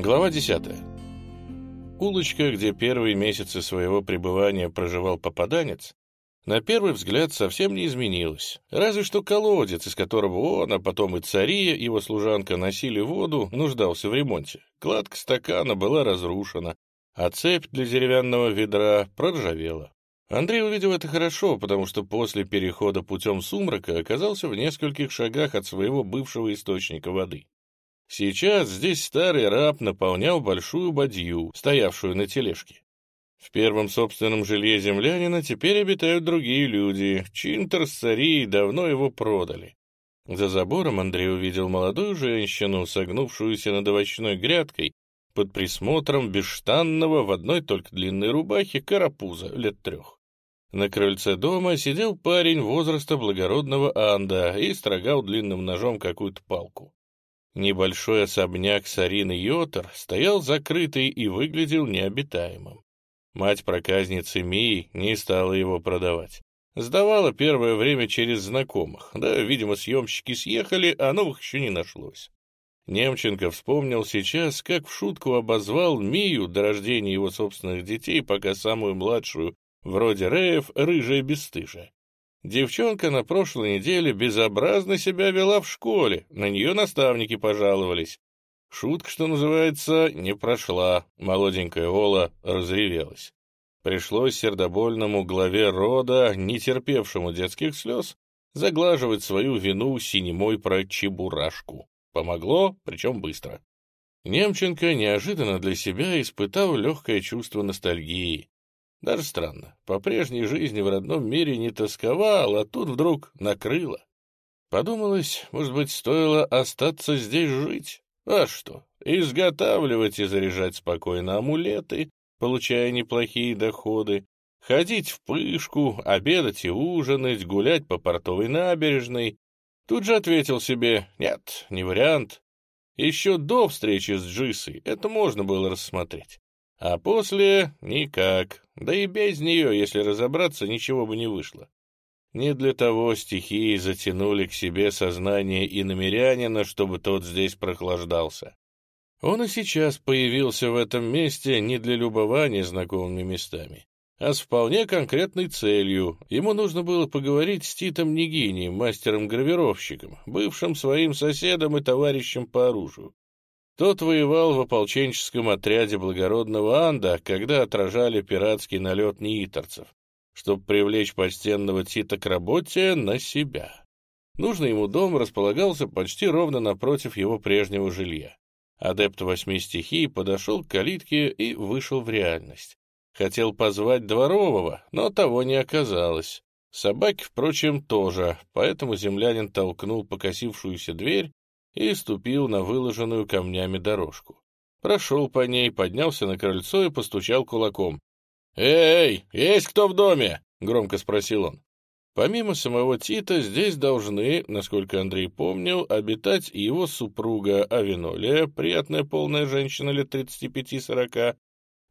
Глава 10. Улочка, где первые месяцы своего пребывания проживал попаданец, на первый взгляд совсем не изменилась. Разве что колодец, из которого он, а потом и цари, его служанка носили воду, нуждался в ремонте. Кладка стакана была разрушена, а цепь для деревянного ведра проржавела. Андрей увидел это хорошо, потому что после перехода путем сумрака оказался в нескольких шагах от своего бывшего источника воды. Сейчас здесь старый раб наполнял большую бадью, стоявшую на тележке. В первом собственном жилье землянина теперь обитают другие люди. Чинтер с цари давно его продали. За забором Андрей увидел молодую женщину, согнувшуюся над овощной грядкой, под присмотром бесштанного в одной только длинной рубахе карапуза лет трех. На крыльце дома сидел парень возраста благородного анда и строгал длинным ножом какую-то палку. Небольшой особняк Сарины Йотер стоял закрытый и выглядел необитаемым. Мать проказницы Мии не стала его продавать. Сдавала первое время через знакомых. Да, видимо, съемщики съехали, а новых еще не нашлось. Немченко вспомнил сейчас, как в шутку обозвал Мию до рождения его собственных детей, пока самую младшую, вроде Реев, рыжая бесстыжая. Девчонка на прошлой неделе безобразно себя вела в школе, на нее наставники пожаловались. Шутка, что называется, не прошла, молоденькая Ола разревелась. Пришлось сердобольному главе рода, не терпевшему детских слез, заглаживать свою вину синемой про чебурашку. Помогло, причем быстро. Немченко неожиданно для себя испытал легкое чувство ностальгии. Даже странно, по прежней жизни в родном мире не тосковал, а тут вдруг накрыло. Подумалось, может быть, стоило остаться здесь жить. А что, изготавливать и заряжать спокойно амулеты, получая неплохие доходы, ходить в пышку, обедать и ужинать, гулять по портовой набережной. Тут же ответил себе, нет, не вариант. Еще до встречи с Джисой это можно было рассмотреть. А после — никак. Да и без нее, если разобраться, ничего бы не вышло. Не для того стихии затянули к себе сознание и намерянина, чтобы тот здесь прохлаждался. Он и сейчас появился в этом месте не для любования знакомыми местами, а с вполне конкретной целью. Ему нужно было поговорить с Титом Нигини, мастером-гравировщиком, бывшим своим соседом и товарищем по оружию. Тот воевал в ополченческом отряде благородного Анда, когда отражали пиратский налет неиторцев, чтобы привлечь почтенного Тита к работе на себя. Нужный ему дом располагался почти ровно напротив его прежнего жилья. Адепт восьми стихий подошел к калитке и вышел в реальность. Хотел позвать дворового, но того не оказалось. Собаки, впрочем, тоже, поэтому землянин толкнул покосившуюся дверь и ступил на выложенную камнями дорожку. Прошел по ней, поднялся на крыльцо и постучал кулаком. «Эй, есть кто в доме?» — громко спросил он. Помимо самого Тита, здесь должны, насколько Андрей помнил, обитать его супруга Авинолия, приятная полная женщина лет 35-40,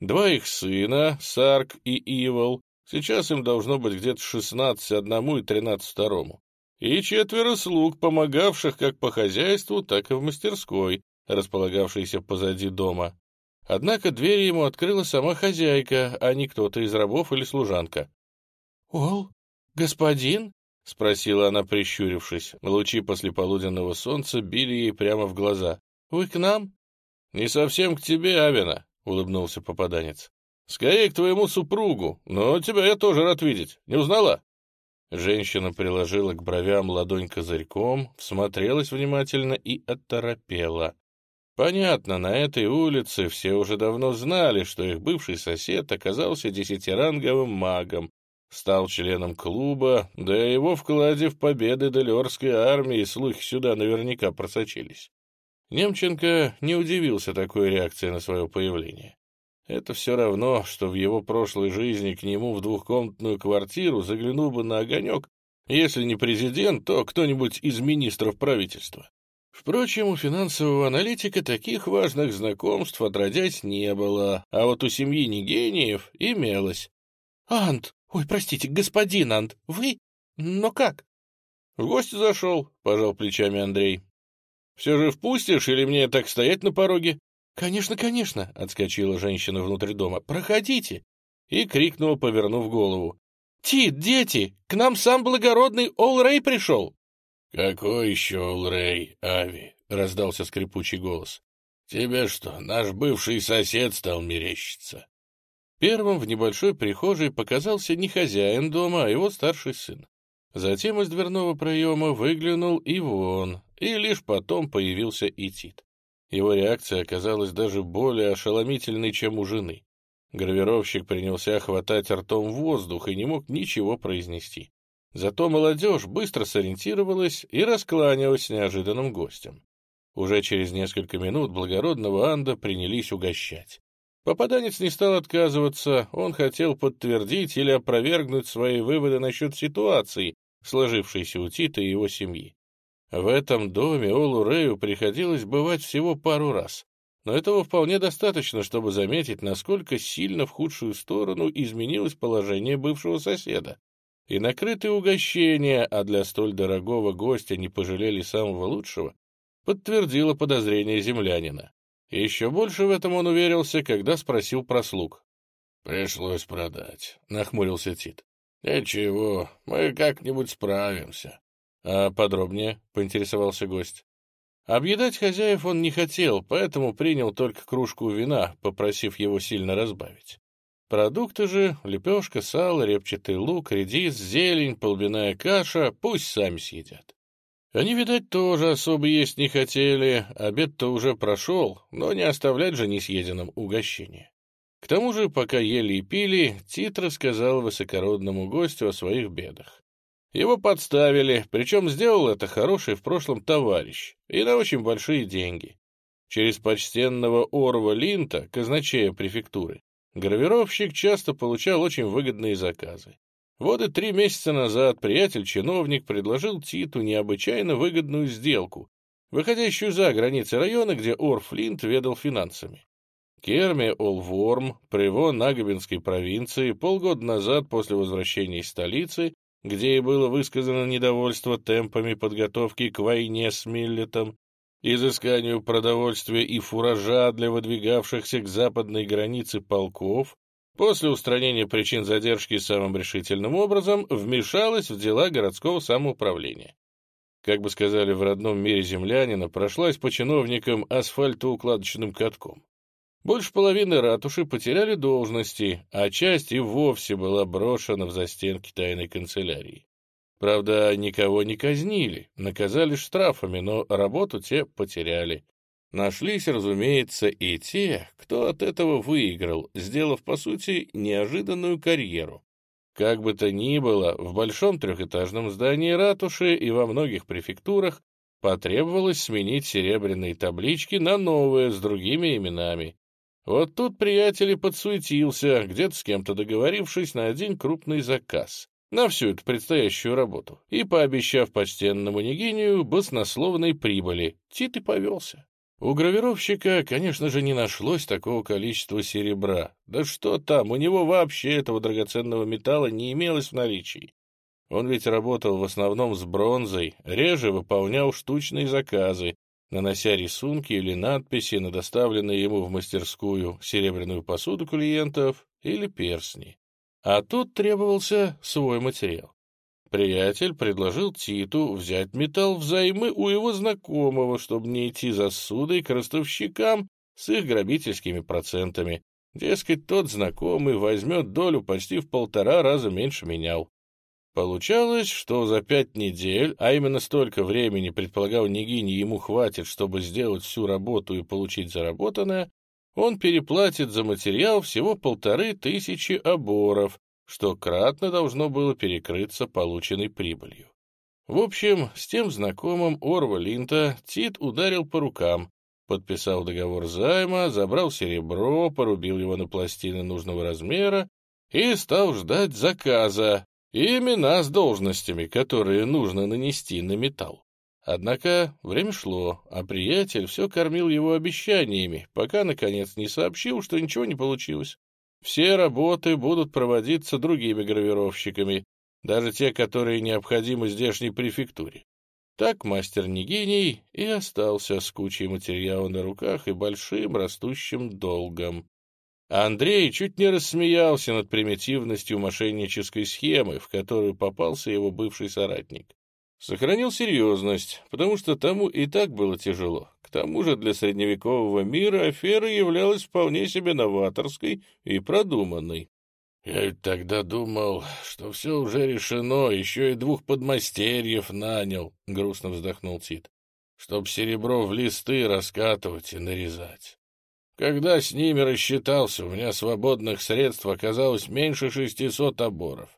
два их сына, Сарк и Ивол, сейчас им должно быть где-то 16 одному и 13 второму, и четверо слуг, помогавших как по хозяйству, так и в мастерской, располагавшейся позади дома. Однако дверь ему открыла сама хозяйка, а не кто-то из рабов или служанка. — Ол, господин? — спросила она, прищурившись. Лучи послеполуденного солнца били ей прямо в глаза. — Вы к нам? — Не совсем к тебе, Авина, — улыбнулся попаданец. — Скорее к твоему супругу, но тебя я тоже рад видеть. Не узнала? Женщина приложила к бровям ладонь козырьком, всмотрелась внимательно и оторопела. Понятно, на этой улице все уже давно знали, что их бывший сосед оказался десятиранговым магом, стал членом клуба, да и его вкладе в победы Делерской армии слухи сюда наверняка просочились. Немченко не удивился такой реакции на свое появление. Это все равно, что в его прошлой жизни к нему в двухкомнатную квартиру заглянул бы на огонек, если не президент, то кто-нибудь из министров правительства. Впрочем, у финансового аналитика таких важных знакомств отродясь не было, а вот у семьи Нигениев имелось. — Ант, ой, простите, господин Ант, вы? Но как? — В гости зашел, — пожал плечами Андрей. — Все же впустишь или мне так стоять на пороге? «Конечно, конечно!» — отскочила женщина внутрь дома. «Проходите!» И крикнула, повернув голову. «Тит, дети, к нам сам благородный Олрей пришел!» «Какой еще Олрей, Ави?» — раздался скрипучий голос. «Тебе что, наш бывший сосед стал мерещиться?» Первым в небольшой прихожей показался не хозяин дома, а его старший сын. Затем из дверного проема выглянул и вон, и лишь потом появился и Тит. Его реакция оказалась даже более ошеломительной, чем у жены. Гравировщик принялся хватать ртом воздух и не мог ничего произнести. Зато молодежь быстро сориентировалась и раскланялась с неожиданным гостем. Уже через несколько минут благородного Анда принялись угощать. Попаданец не стал отказываться, он хотел подтвердить или опровергнуть свои выводы насчет ситуации, сложившейся у Тита и его семьи. В этом доме Олу Рэю приходилось бывать всего пару раз, но этого вполне достаточно, чтобы заметить, насколько сильно в худшую сторону изменилось положение бывшего соседа. И накрытые угощения, а для столь дорогого гостя не пожалели самого лучшего, подтвердило подозрение землянина. Еще больше в этом он уверился, когда спросил про слуг. «Пришлось продать», — нахмурился Тит. «Ничего, мы как-нибудь справимся. «А подробнее?» — поинтересовался гость. Объедать хозяев он не хотел, поэтому принял только кружку вина, попросив его сильно разбавить. Продукты же — лепешка, сало, репчатый лук, редис, зелень, полбяная каша — пусть сами съедят. Они, видать, тоже особо есть не хотели, обед-то уже прошел, но не оставлять же несъеденным угощение. К тому же, пока ели и пили, Тит рассказал высокородному гостю о своих бедах. Его подставили, причем сделал это хороший в прошлом товарищ, и на очень большие деньги. Через почтенного Орва Линта, казначея префектуры, гравировщик часто получал очень выгодные заказы. Вот и три месяца назад приятель-чиновник предложил Титу необычайно выгодную сделку, выходящую за границы района, где Орф Линд ведал финансами. Керми Олворм, приво Нагобинской провинции, полгода назад после возвращения из столицы, где и было высказано недовольство темпами подготовки к войне с Миллетом, изысканию продовольствия и фуража для выдвигавшихся к западной границе полков, после устранения причин задержки самым решительным образом вмешалась в дела городского самоуправления. Как бы сказали в родном мире землянина, прошлась по чиновникам асфальтоукладочным катком. Больше половины ратуши потеряли должности, а часть и вовсе была брошена в застенки тайной канцелярии. Правда, никого не казнили, наказали штрафами, но работу те потеряли. Нашлись, разумеется, и те, кто от этого выиграл, сделав, по сути, неожиданную карьеру. Как бы то ни было, в большом трехэтажном здании ратуши и во многих префектурах потребовалось сменить серебряные таблички на новые с другими именами. Вот тут приятель и подсуетился, где-то с кем-то договорившись на один крупный заказ на всю эту предстоящую работу и пообещав почтенному Нигинию баснословной прибыли, Тит и повелся. У гравировщика, конечно же, не нашлось такого количества серебра. Да что там, у него вообще этого драгоценного металла не имелось в наличии. Он ведь работал в основном с бронзой, реже выполнял штучные заказы, нанося рисунки или надписи на доставленные ему в мастерскую серебряную посуду клиентов или персни. А тут требовался свой материал. Приятель предложил Титу взять металл взаймы у его знакомого, чтобы не идти за судой к ростовщикам с их грабительскими процентами. Дескать, тот знакомый возьмет долю почти в полтора раза меньше менял. Получалось, что за пять недель, а именно столько времени предполагал Нигини ему хватит, чтобы сделать всю работу и получить заработанное, он переплатит за материал всего полторы тысячи оборов, что кратно должно было перекрыться полученной прибылью. В общем, с тем знакомым Орва Линта Тит ударил по рукам, подписал договор займа, забрал серебро, порубил его на пластины нужного размера и стал ждать заказа, и имена с должностями, которые нужно нанести на металл. Однако время шло, а приятель все кормил его обещаниями, пока, наконец, не сообщил, что ничего не получилось. Все работы будут проводиться другими гравировщиками, даже те, которые необходимы здешней префектуре. Так мастер не гений и остался с кучей материала на руках и большим растущим долгом. А Андрей чуть не рассмеялся над примитивностью мошеннической схемы, в которую попался его бывший соратник. Сохранил серьезность, потому что тому и так было тяжело. К тому же для средневекового мира афера являлась вполне себе новаторской и продуманной. «Я ведь тогда думал, что все уже решено, еще и двух подмастерьев нанял», — грустно вздохнул Тит, «чтоб серебро в листы раскатывать и нарезать. Когда с ними рассчитался, у меня свободных средств оказалось меньше шестисот оборов.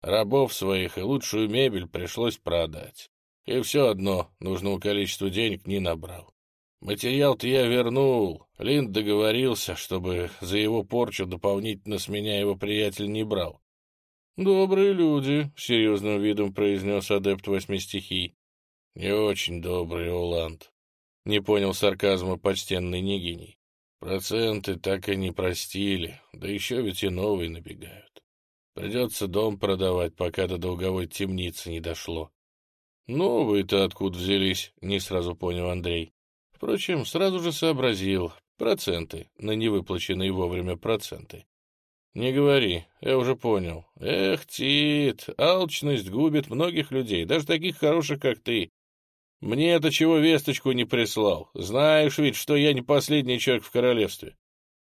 Рабов своих и лучшую мебель пришлось продать. И все одно нужного количества денег не набрал. Материал-то я вернул. Линд договорился, чтобы за его порчу дополнительно с меня его приятель не брал. «Добрые люди», — серьезным видом произнес адепт восьми стихий. «Не очень добрый, Оланд», — не понял сарказма почтенный Нигиний. «Проценты так и не простили, да еще ведь и новые набегают. Придется дом продавать, пока до долговой темницы не дошло». «Новые-то откуда взялись?» — не сразу понял Андрей. Впрочем, сразу же сообразил. Проценты, на невыплаченные вовремя проценты. Не говори, я уже понял. Эх, Тит, алчность губит многих людей, даже таких хороших, как ты. Мне это чего весточку не прислал? Знаешь ведь, что я не последний человек в королевстве.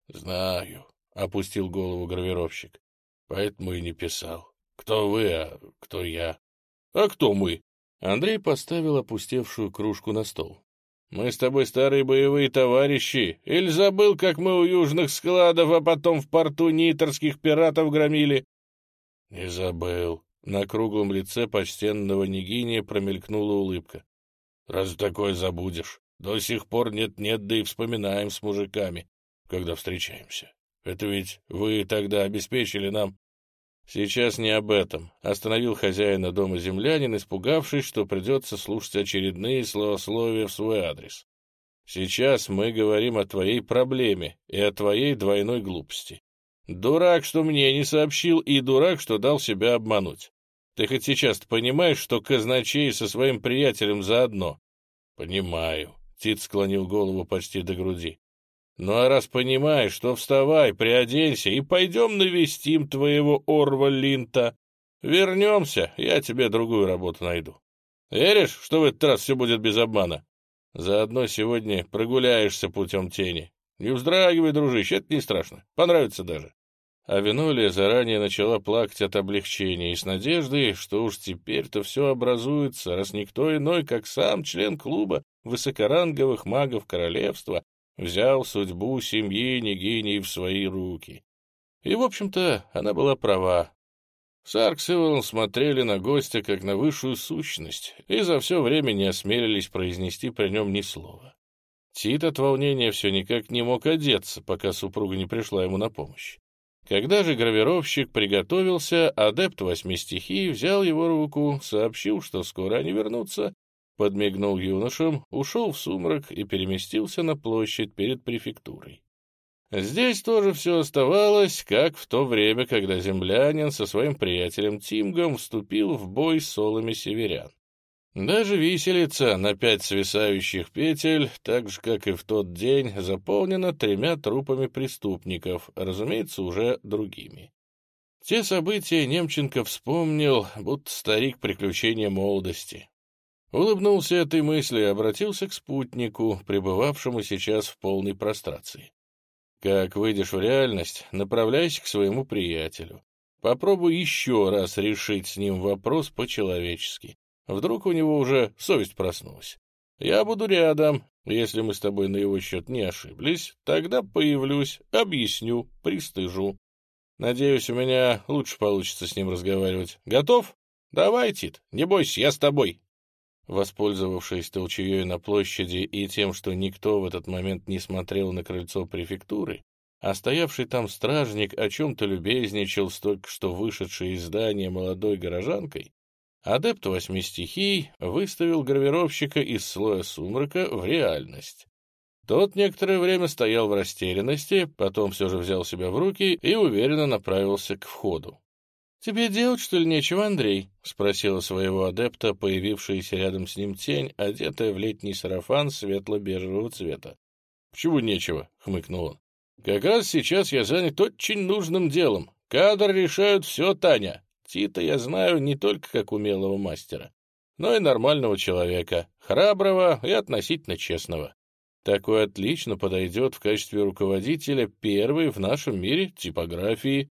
Знаю, — опустил голову гравировщик. Поэтому и не писал. Кто вы, а кто я? А кто мы? Андрей поставил опустевшую кружку на стол. Мы с тобой старые боевые товарищи. Или забыл, как мы у южных складов, а потом в порту ниторских пиратов громили? — Не забыл. На круглом лице почтенного Нигиния промелькнула улыбка. — Разве такое забудешь? До сих пор нет-нет, да и вспоминаем с мужиками, когда встречаемся. Это ведь вы тогда обеспечили нам «Сейчас не об этом», — остановил хозяина дома землянин, испугавшись, что придется слушать очередные словословия в свой адрес. «Сейчас мы говорим о твоей проблеме и о твоей двойной глупости. Дурак, что мне не сообщил, и дурак, что дал себя обмануть. Ты хоть сейчас понимаешь, что казначей со своим приятелем заодно?» «Понимаю», — Тит склонил голову почти до груди. Ну а раз понимаешь, то вставай, приоденься и пойдем навестим твоего Орва Линта. Вернемся, я тебе другую работу найду. Веришь, что в этот раз все будет без обмана? Заодно сегодня прогуляешься путем тени. Не вздрагивай, дружище, это не страшно, понравится даже. А Винолия заранее начала плакать от облегчения и с надеждой, что уж теперь-то все образуется, раз никто иной, как сам член клуба высокоранговых магов королевства, взял судьбу семьи Нигинии в свои руки. И, в общем-то, она была права. Саркс и Эвелон смотрели на гостя как на высшую сущность и за все время не осмелились произнести при нем ни слова. Тит от волнения все никак не мог одеться, пока супруга не пришла ему на помощь. Когда же гравировщик приготовился, адепт восьми стихий взял его руку, сообщил, что скоро они вернутся, подмигнул юношам, ушел в сумрак и переместился на площадь перед префектурой. Здесь тоже все оставалось, как в то время, когда землянин со своим приятелем Тимгом вступил в бой с солами северян. Даже виселица на пять свисающих петель, так же, как и в тот день, заполнена тремя трупами преступников, разумеется, уже другими. Те события Немченко вспомнил, будто старик приключения молодости. Улыбнулся этой мысли и обратился к спутнику, пребывавшему сейчас в полной прострации. Как выйдешь в реальность, направляйся к своему приятелю. Попробуй еще раз решить с ним вопрос по-человечески. Вдруг у него уже совесть проснулась. Я буду рядом. Если мы с тобой на его счет не ошиблись, тогда появлюсь, объясню, пристыжу. Надеюсь, у меня лучше получится с ним разговаривать. Готов? Давай, Тит, не бойся, я с тобой. Воспользовавшись толчеей на площади и тем, что никто в этот момент не смотрел на крыльцо префектуры, а стоявший там стражник о чем-то любезничал с только что вышедшей из здания молодой горожанкой, адепт восьми стихий выставил гравировщика из слоя сумрака в реальность. Тот некоторое время стоял в растерянности, потом все же взял себя в руки и уверенно направился к входу. «Тебе делать, что ли, нечего, Андрей?» — спросила своего адепта, появившаяся рядом с ним тень, одетая в летний сарафан светло-бежевого цвета. «Почему нечего?» — хмыкнул он. «Как раз сейчас я занят очень нужным делом. Кадр решают все, Таня. Тита я знаю не только как умелого мастера, но и нормального человека, храброго и относительно честного. Такой отлично подойдет в качестве руководителя первой в нашем мире типографии.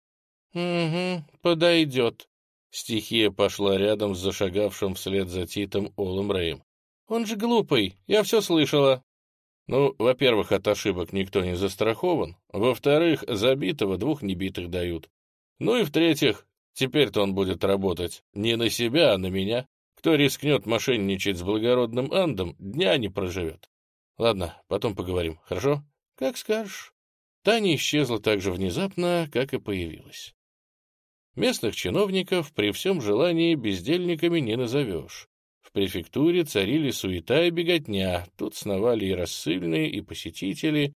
«Угу, подойдет». Стихия пошла рядом с зашагавшим вслед за Титом Олом Рэем. «Он же глупый, я все слышала». Ну, во-первых, от ошибок никто не застрахован. Во-вторых, забитого двух небитых дают. Ну и в-третьих, теперь-то он будет работать не на себя, а на меня. Кто рискнет мошенничать с благородным Андом, дня не проживет. Ладно, потом поговорим, хорошо? Как скажешь. Таня исчезла так же внезапно, как и появилась. Местных чиновников при всем желании бездельниками не назовешь. В префектуре царили суета и беготня, тут сновали и рассыльные, и посетители,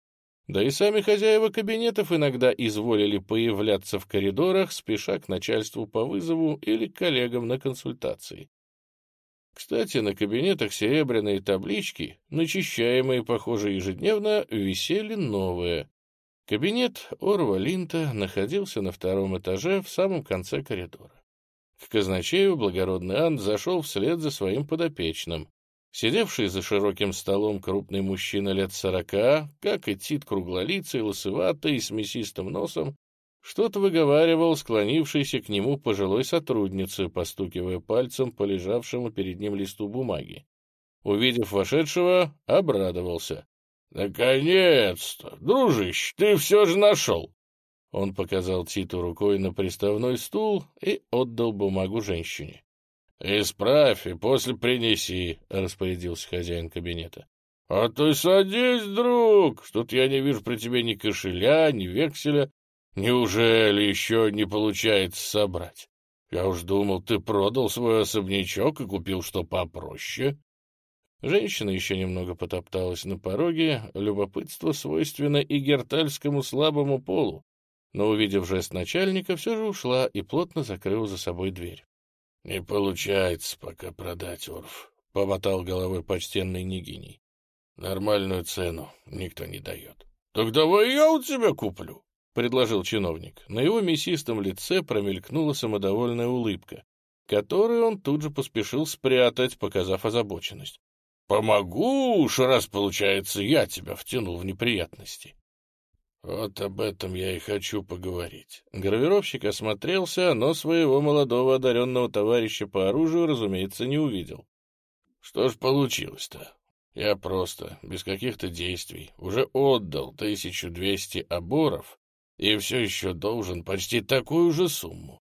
да и сами хозяева кабинетов иногда изволили появляться в коридорах, спеша к начальству по вызову или коллегам на консультации. Кстати, на кабинетах серебряные таблички, начищаемые, похоже, ежедневно, висели новые. Кабинет Орва Линта находился на втором этаже в самом конце коридора. К казначею благородный Анд зашел вслед за своим подопечным. Сидевший за широким столом крупный мужчина лет сорока, как и Тит круглолицый, лысоватый, с мясистым носом, что-то выговаривал склонившийся к нему пожилой сотруднице, постукивая пальцем по лежавшему перед ним листу бумаги. Увидев вошедшего, обрадовался. «Наконец-то! Дружище, ты все же нашел!» Он показал Титу рукой на приставной стул и отдал бумагу женщине. «Исправь и после принеси», — распорядился хозяин кабинета. «А ты садись, друг, что-то я не вижу при тебе ни кошеля, ни векселя. Неужели еще не получается собрать? Я уж думал, ты продал свой особнячок и купил что попроще». Женщина еще немного потопталась на пороге, любопытство свойственно и гертальскому слабому полу, но, увидев жест начальника, все же ушла и плотно закрыла за собой дверь. — Не получается пока продать, Орф, — помотал головой почтенный Нигиний. — Нормальную цену никто не дает. — Так давай я у тебя куплю, — предложил чиновник. На его мясистом лице промелькнула самодовольная улыбка, которую он тут же поспешил спрятать, показав озабоченность. Помогу уж, раз, получается, я тебя втянул в неприятности. Вот об этом я и хочу поговорить. Гравировщик осмотрелся, но своего молодого одаренного товарища по оружию, разумеется, не увидел. Что ж получилось-то? Я просто, без каких-то действий, уже отдал 1200 оборов и все еще должен почти такую же сумму.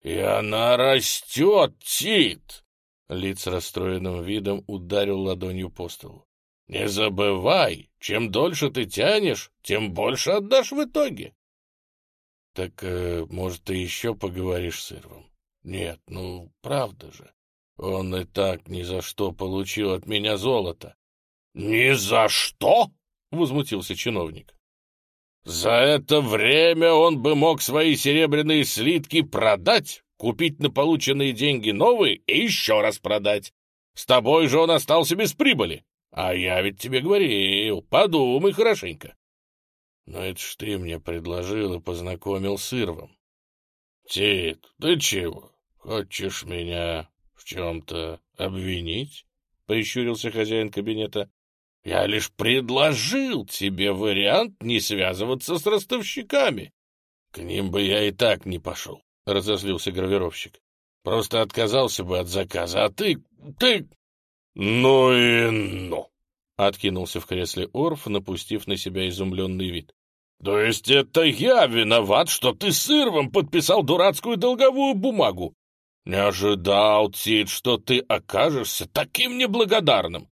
И она растет, Тит! Лиц расстроенным видом ударил ладонью по столу. «Не забывай, чем дольше ты тянешь, тем больше отдашь в итоге». «Так, э, может, ты еще поговоришь с Ирвом?» «Нет, ну, правда же. Он и так ни за что получил от меня золото». «Ни за что?» — возмутился чиновник. «За это время он бы мог свои серебряные слитки продать купить на полученные деньги новые и еще раз продать. С тобой же он остался без прибыли. А я ведь тебе говорил, подумай хорошенько. Но это ж ты мне предложил и познакомил с Ирвом. Тит, ты чего, хочешь меня в чем-то обвинить? Прищурился хозяин кабинета. Я лишь предложил тебе вариант не связываться с ростовщиками. К ним бы я и так не пошел. — разозлился гравировщик. «Просто отказался бы от заказа, а ты... ты...» «Ну и ну!» — откинулся в кресле Орф, напустив на себя изумленный вид. «То есть это я виноват, что ты с Ирвом подписал дурацкую долговую бумагу? Не ожидал, Тит, что ты окажешься таким неблагодарным.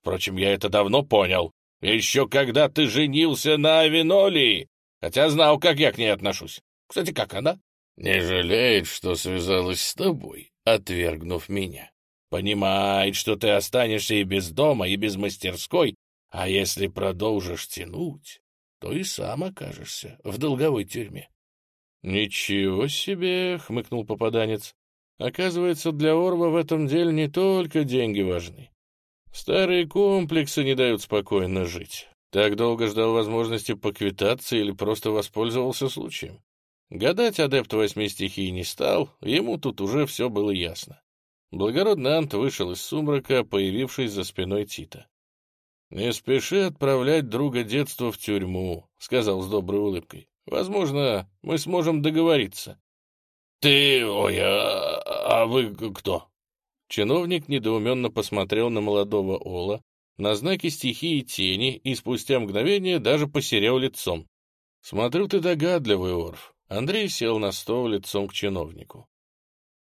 Впрочем, я это давно понял. Еще когда ты женился на Авинолии, хотя знал, как я к ней отношусь. Кстати, как она?» Не жалеет, что связалась с тобой, отвергнув меня. Понимает, что ты останешься и без дома, и без мастерской, а если продолжишь тянуть, то и сам окажешься в долговой тюрьме. «Ничего себе!» — хмыкнул попаданец. «Оказывается, для Орва в этом деле не только деньги важны. Старые комплексы не дают спокойно жить. Так долго ждал возможности поквитаться или просто воспользовался случаем. Гадать адепт восьми стихий не стал, ему тут уже все было ясно. Благородный Ант вышел из сумрака, появившись за спиной Тита. «Не спеши отправлять друга детства в тюрьму», — сказал с доброй улыбкой. «Возможно, мы сможем договориться». «Ты... Ой, а, а вы кто?» Чиновник недоуменно посмотрел на молодого Ола, на знаки стихии тени и спустя мгновение даже посерел лицом. «Смотрю, ты догадливый, Орф». Андрей сел на стол лицом к чиновнику.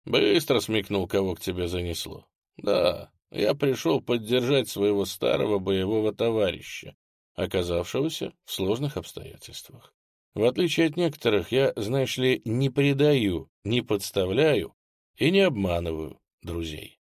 Быстро смекнул, кого к тебе занесло. Да, я пришел поддержать своего старого боевого товарища, оказавшегося в сложных обстоятельствах. В отличие от некоторых, я, знаешь ли, не предаю, не подставляю и не обманываю друзей.